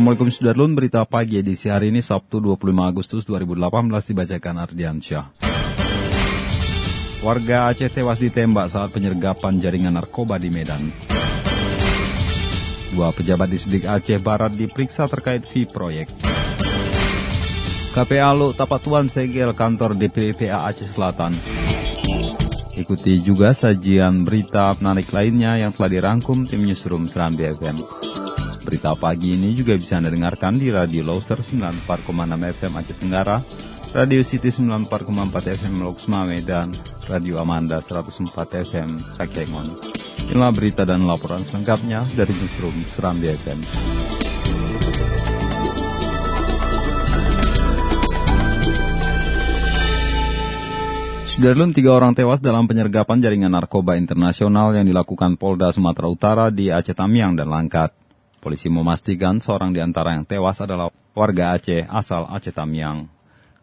Assalamualaikum Sudarlun, berita pagi edisi hari ini Sabtu 25 Agustus 2018 dibacakan Ardiansyah. Warga Aceh tewas ditembak saat penyergapan jaringan narkoba di Medan. Dua pejabat di Sedik Aceh Barat diperiksa terkait fee proyek. KPA Lu Tapatuan segel kantor DPPA Aceh Selatan. Ikuti juga sajian berita menarik lainnya yang telah dirangkum tim Newsroom Seram BFM. Berita pagi ini juga bisa Anda dengarkan di Radio Loser 94,6 FM Aceh Tenggara, Radio City 94,4 FM Loks Mame, dan Radio Amanda 104 FM Sakengon. Inilah berita dan laporan selengkapnya dari Newsroom Serambi FM. Sudarlun, tiga orang tewas dalam penyergapan jaringan narkoba internasional yang dilakukan Polda Sumatera Utara di Aceh Tamiang dan Langkat. Polisi memastikan seorang di antara yang tewas adalah warga Aceh asal Aceh Tamiang.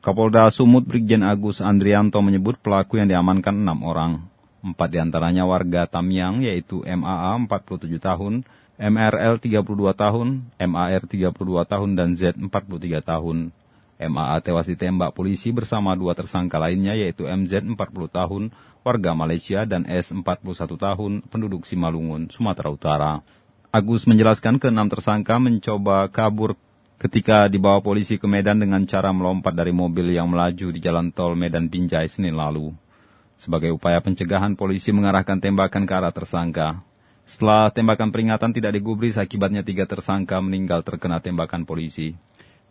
Kapolda Sumut Brigjen Agus Andrianto menyebut pelaku yang diamankan enam orang. Empat di antaranya warga Tamiang yaitu MAA 47 tahun, MRL 32 tahun, MAR 32 tahun, dan Z 43 tahun. MAA tewas ditembak polisi bersama dua tersangka lainnya yaitu MZ 40 tahun, warga Malaysia, dan S 41 tahun, penduduk Simalungun, Sumatera Utara. Agus menjelaskan ke enam tersangka mencoba kabur ketika dibawa polisi ke Medan dengan cara melompat dari mobil yang melaju di jalan tol Medan Binjai Senin lalu. Sebagai upaya pencegahan, polisi mengarahkan tembakan ke arah tersangka. Setelah tembakan peringatan tidak digubris, akibatnya tiga tersangka meninggal terkena tembakan polisi.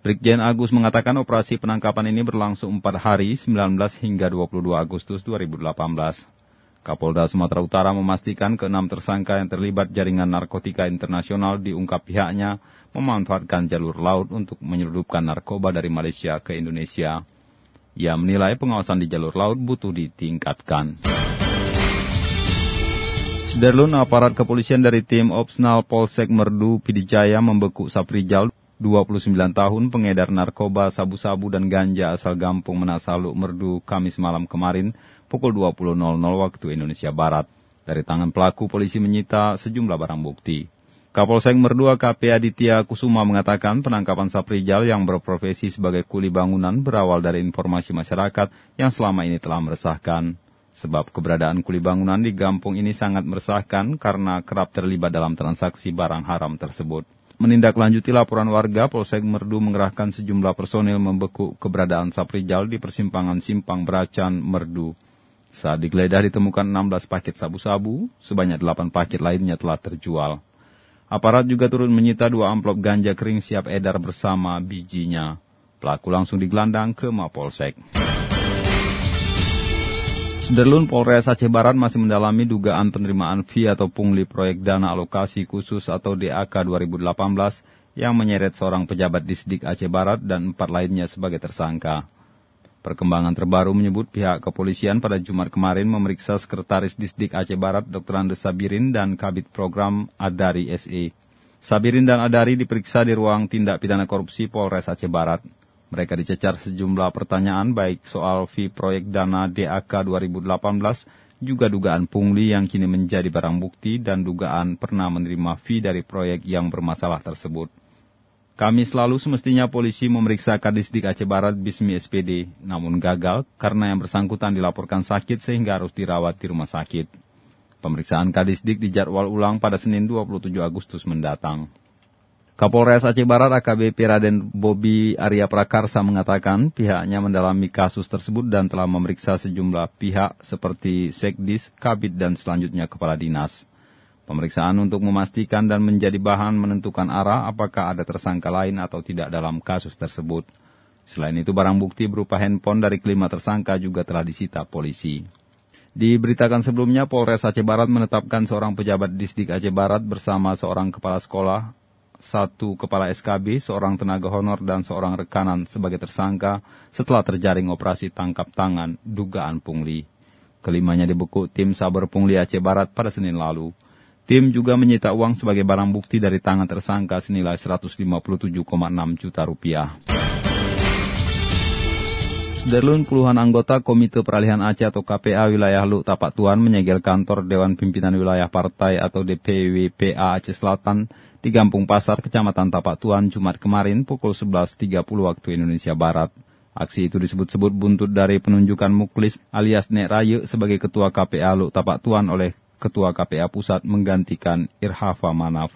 Brigjen Agus mengatakan operasi penangkapan ini berlangsung 4 hari 19 hingga 22 Agustus 2018. Kapolda Sumatera Utara memastikan keenam tersangka yang terlibat jaringan narkotika internasional diungkap pihaknya memanfaatkan jalur laut untuk menyeludupkan narkoba dari Malaysia ke Indonesia. Ia menilai pengawasan di jalur laut butuh ditingkatkan. Sudarlun aparat kepolisian dari tim Opsnal Polsek Merdu Pidijaya membekuk Saprijal 29 tahun pengedar narkoba, sabu-sabu dan ganja asal Gampung Menasaluk Merdu Kamis malam kemarin pukul 20.00 waktu Indonesia Barat. Dari tangan pelaku, polisi menyita sejumlah barang bukti. Kapolsek Merdu KP Aditya Kusuma mengatakan penangkapan Saprijal yang berprofesi sebagai kuli bangunan berawal dari informasi masyarakat yang selama ini telah meresahkan. Sebab keberadaan kuli bangunan di Gampung ini sangat meresahkan karena kerap terlibat dalam transaksi barang haram tersebut. Menindaklanjuti laporan warga, Polsek Merdu mengerahkan sejumlah personil membekuk keberadaan Saprijal di persimpangan Simpang Beracan, Merdu. Saat digeledah ditemukan 16 paket sabu-sabu, sebanyak 8 paket lainnya telah terjual. Aparat juga turun menyita dua amplop ganja kering siap edar bersama bijinya. Pelaku langsung digelandang ke Mapolsek. Sudarlun Polres Aceh Barat masih mendalami dugaan penerimaan fee atau pungli proyek dana alokasi khusus atau DAK 2018 yang menyeret seorang pejabat di Sedik Aceh Barat dan empat lainnya sebagai tersangka. Perkembangan terbaru menyebut pihak kepolisian pada Jumat kemarin memeriksa Sekretaris Disdik Aceh Barat Dr. Andes Sabirin dan Kabit Program Adari SE. Sabirin dan Adari diperiksa di ruang tindak pidana korupsi Polres Aceh Barat. Mereka dicecar sejumlah pertanyaan baik soal fee proyek dana DAK 2018, juga dugaan pungli yang kini menjadi barang bukti dan dugaan pernah menerima fee dari proyek yang bermasalah tersebut. Kami selalu semestinya polisi memeriksa Kadisdik Aceh Barat Bismi SPD, namun gagal karena yang bersangkutan dilaporkan sakit sehingga harus dirawat di rumah sakit. Pemeriksaan Kadisdik dijadwal ulang pada Senin 27 Agustus mendatang. Kapolres Aceh Barat AKBP Raden Bobi Arya Prakarsa mengatakan pihaknya mendalami kasus tersebut dan telah memeriksa sejumlah pihak seperti Sekdis, Kabit, dan selanjutnya Kepala Dinas. Pemeriksaan untuk memastikan dan menjadi bahan menentukan arah apakah ada tersangka lain atau tidak dalam kasus tersebut. Selain itu barang bukti berupa handphone dari kelima tersangka juga telah disita polisi. Diberitakan sebelumnya, Polres Aceh Barat menetapkan seorang pejabat Disdik Aceh Barat bersama seorang kepala sekolah, satu kepala SKB, seorang tenaga honor, dan seorang rekanan sebagai tersangka setelah terjaring operasi tangkap tangan dugaan pungli. Kelimanya dibekuk tim Saber Pungli Aceh Barat pada Senin lalu. Tim juga menyita uang sebagai barang bukti dari tangan tersangka senilai 157,6 juta rupiah. Derlun puluhan anggota Komite Peralihan Aceh atau KPA wilayah Luk Tapak Tuan menyegel kantor Dewan Pimpinan Wilayah Partai atau DPWPA Aceh Selatan di Gampung Pasar, Kecamatan Tapak Tuan, Jumat kemarin pukul 11.30 waktu Indonesia Barat. Aksi itu disebut-sebut buntut dari penunjukan Muklis alias Nek Rayu sebagai Ketua KPA Luk Tapak Tuan oleh Ketua KPA Pusat menggantikan Irhafa Manaf.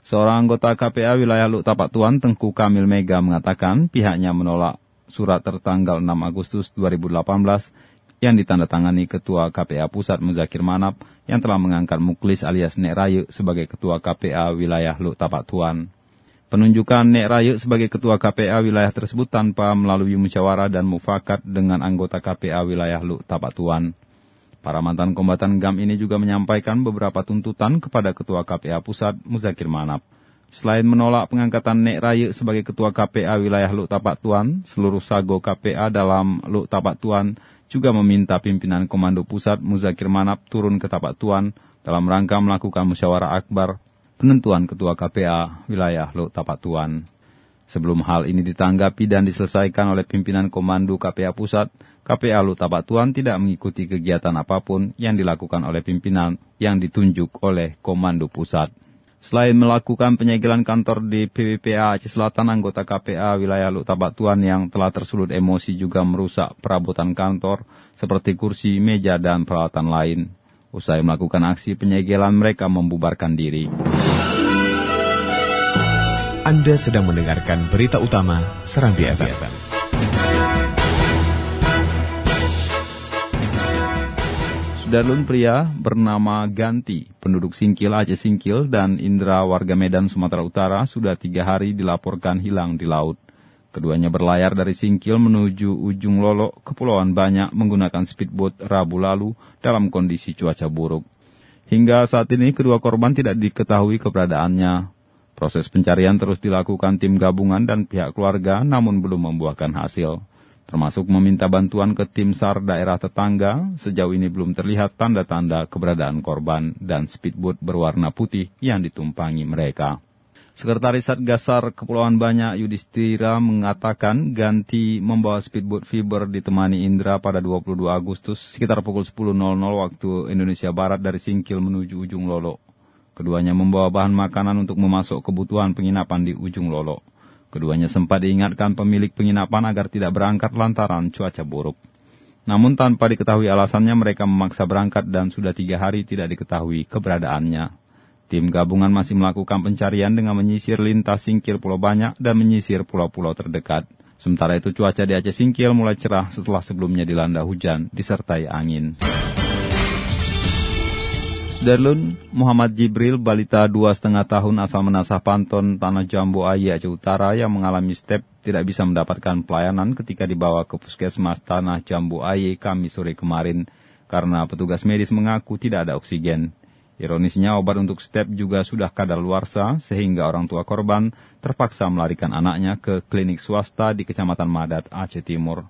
Seorang anggota KPA wilayah Luk Tapak Tuan, Tengku Kamil Mega mengatakan pihaknya menolak surat tertanggal 6 Agustus 2018 yang ditandatangani Ketua KPA Pusat Muzakir Manap yang telah mengangkat Muklis alias Nek Rayu sebagai Ketua KPA wilayah Luk Tapak Tuan. Penunjukan Nek Rayu sebagai Ketua KPA wilayah tersebut tanpa melalui musyawarah dan mufakat dengan anggota KPA wilayah Luk Tapak Tuan. Para mantan kombatan GAM ini juga menyampaikan beberapa tuntutan kepada Ketua KPA Pusat Muzakir Manap. Selain menolak pengangkatan Nek Rayu sebagai Ketua KPA wilayah Luk Tapak Tuan, seluruh sago KPA dalam Luk Tapak Tuan juga meminta pimpinan Komando Pusat Muzakir Manap turun ke Tapak Tuan dalam rangka melakukan musyawarah akbar penentuan Ketua KPA wilayah Luk Tapak Tuan. Sebelum hal ini ditanggapi dan diselesaikan oleh pimpinan Komando KPA Pusat, KPA Luk Tapak Tuan tidak mengikuti kegiatan apa pun yang dilakukan oleh pimpinan yang ditunjuk oleh Komando Pusat. Selain melakukan penyegelan kantor di PWPA Aceh Selatan, anggota KPA wilayah Luk Tuan yang telah tersulut emosi juga merusak perabotan kantor seperti kursi, meja, dan peralatan lain. Usai melakukan aksi penyegelan, mereka membubarkan diri. Anda sedang mendengarkan berita utama Serambi FM. Darlun pria bernama Ganti, penduduk Singkil Aceh Singkil dan Indra warga Medan Sumatera Utara sudah tiga hari dilaporkan hilang di laut. Keduanya berlayar dari Singkil menuju ujung Lolo, Kepulauan Banyak menggunakan speedboat Rabu lalu dalam kondisi cuaca buruk. Hingga saat ini kedua korban tidak diketahui keberadaannya. Proses pencarian terus dilakukan tim gabungan dan pihak keluarga namun belum membuahkan hasil termasuk meminta bantuan ke tim SAR daerah tetangga, sejauh ini belum terlihat tanda-tanda keberadaan korban dan speedboat berwarna putih yang ditumpangi mereka. Sekretaris Satgasar Kepulauan Banyak Yudhistira mengatakan ganti membawa speedboat fiber ditemani Indra pada 22 Agustus sekitar pukul 10.00 waktu Indonesia Barat dari Singkil menuju ujung Lolo. Keduanya membawa bahan makanan untuk memasuk kebutuhan penginapan di ujung Lolo. Keduanya sempat diingatkan pemilik penginapan agar tidak berangkat lantaran cuaca buruk. Namun tanpa diketahui alasannya mereka memaksa berangkat dan sudah tiga hari tidak diketahui keberadaannya. Tim gabungan masih melakukan pencarian dengan menyisir lintas singkil pulau banyak dan menyisir pulau-pulau terdekat. Sementara itu cuaca di Aceh Singkil mulai cerah setelah sebelumnya dilanda hujan disertai angin. Darlun Muhammad Jibril, balita dua setengah tahun asal menasah Panton, Tanah Jambu Ayi, Aceh Utara yang mengalami step tidak bisa mendapatkan pelayanan ketika dibawa ke puskesmas Tanah Jambu Ayi kami sore kemarin karena petugas medis mengaku tidak ada oksigen. Ironisnya obat untuk step juga sudah kadar luarsa sehingga orang tua korban terpaksa melarikan anaknya ke klinik swasta di Kecamatan Madat, Aceh Timur.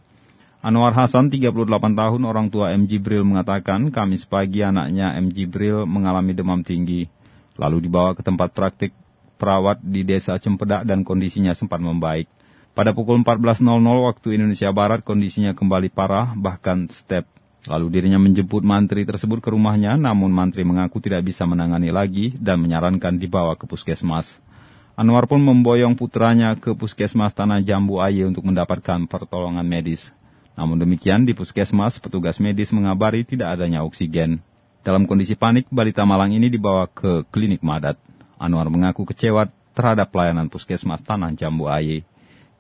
Anwar Hasan, 38 tahun, orang tua M. Jibril mengatakan Kamis pagi anaknya M. Jibril mengalami demam tinggi. Lalu dibawa ke tempat praktik perawat di desa Cempedak dan kondisinya sempat membaik. Pada pukul 14.00 waktu Indonesia Barat kondisinya kembali parah, bahkan step. Lalu dirinya menjemput mantri tersebut ke rumahnya, namun mantri mengaku tidak bisa menangani lagi dan menyarankan dibawa ke puskesmas. Anwar pun memboyong putranya ke puskesmas Tanah Jambu Aye untuk mendapatkan pertolongan medis. Namun demikian, di puskesmas, petugas medis mengabari tidak adanya oksigen. Dalam kondisi panik, balita Malang ini dibawa ke klinik Madat. Anwar mengaku kecewa terhadap pelayanan puskesmas Tanah Jambu Aye.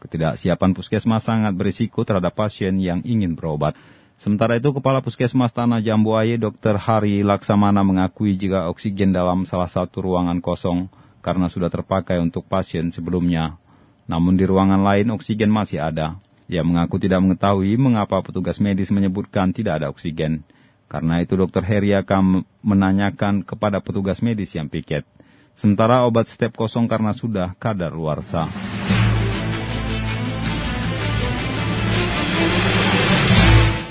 Ketidaksiapan puskesmas sangat berisiko terhadap pasien yang ingin berobat. Sementara itu, Kepala Puskesmas Tanah Jambu Aye, Dr. Hari Laksamana mengakui jika oksigen dalam salah satu ruangan kosong karena sudah terpakai untuk pasien sebelumnya. Namun di ruangan lain oksigen masih ada. Ia mengaku tidak mengetahui mengapa petugas medis menyebutkan tidak ada oksigen. Karena itu dokter Heri akan menanyakan kepada petugas medis yang piket. Sementara obat step kosong karena sudah kadar luar sah.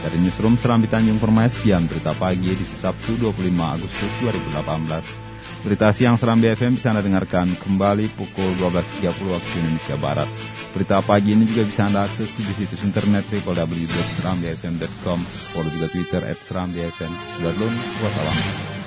Dari Newsroom Serambi Tanjung Permai, sekian berita pagi di Sabtu 25 Agustus 2018. Berita siang Serambi FM bisa Anda dengarkan kembali pukul 12.30 waktu Indonesia Barat. Berita pagi ini juga bisa Anda akses di situs internet www.serambifm.com. Follow juga Twitter at Serambi FM. Sudah wassalam.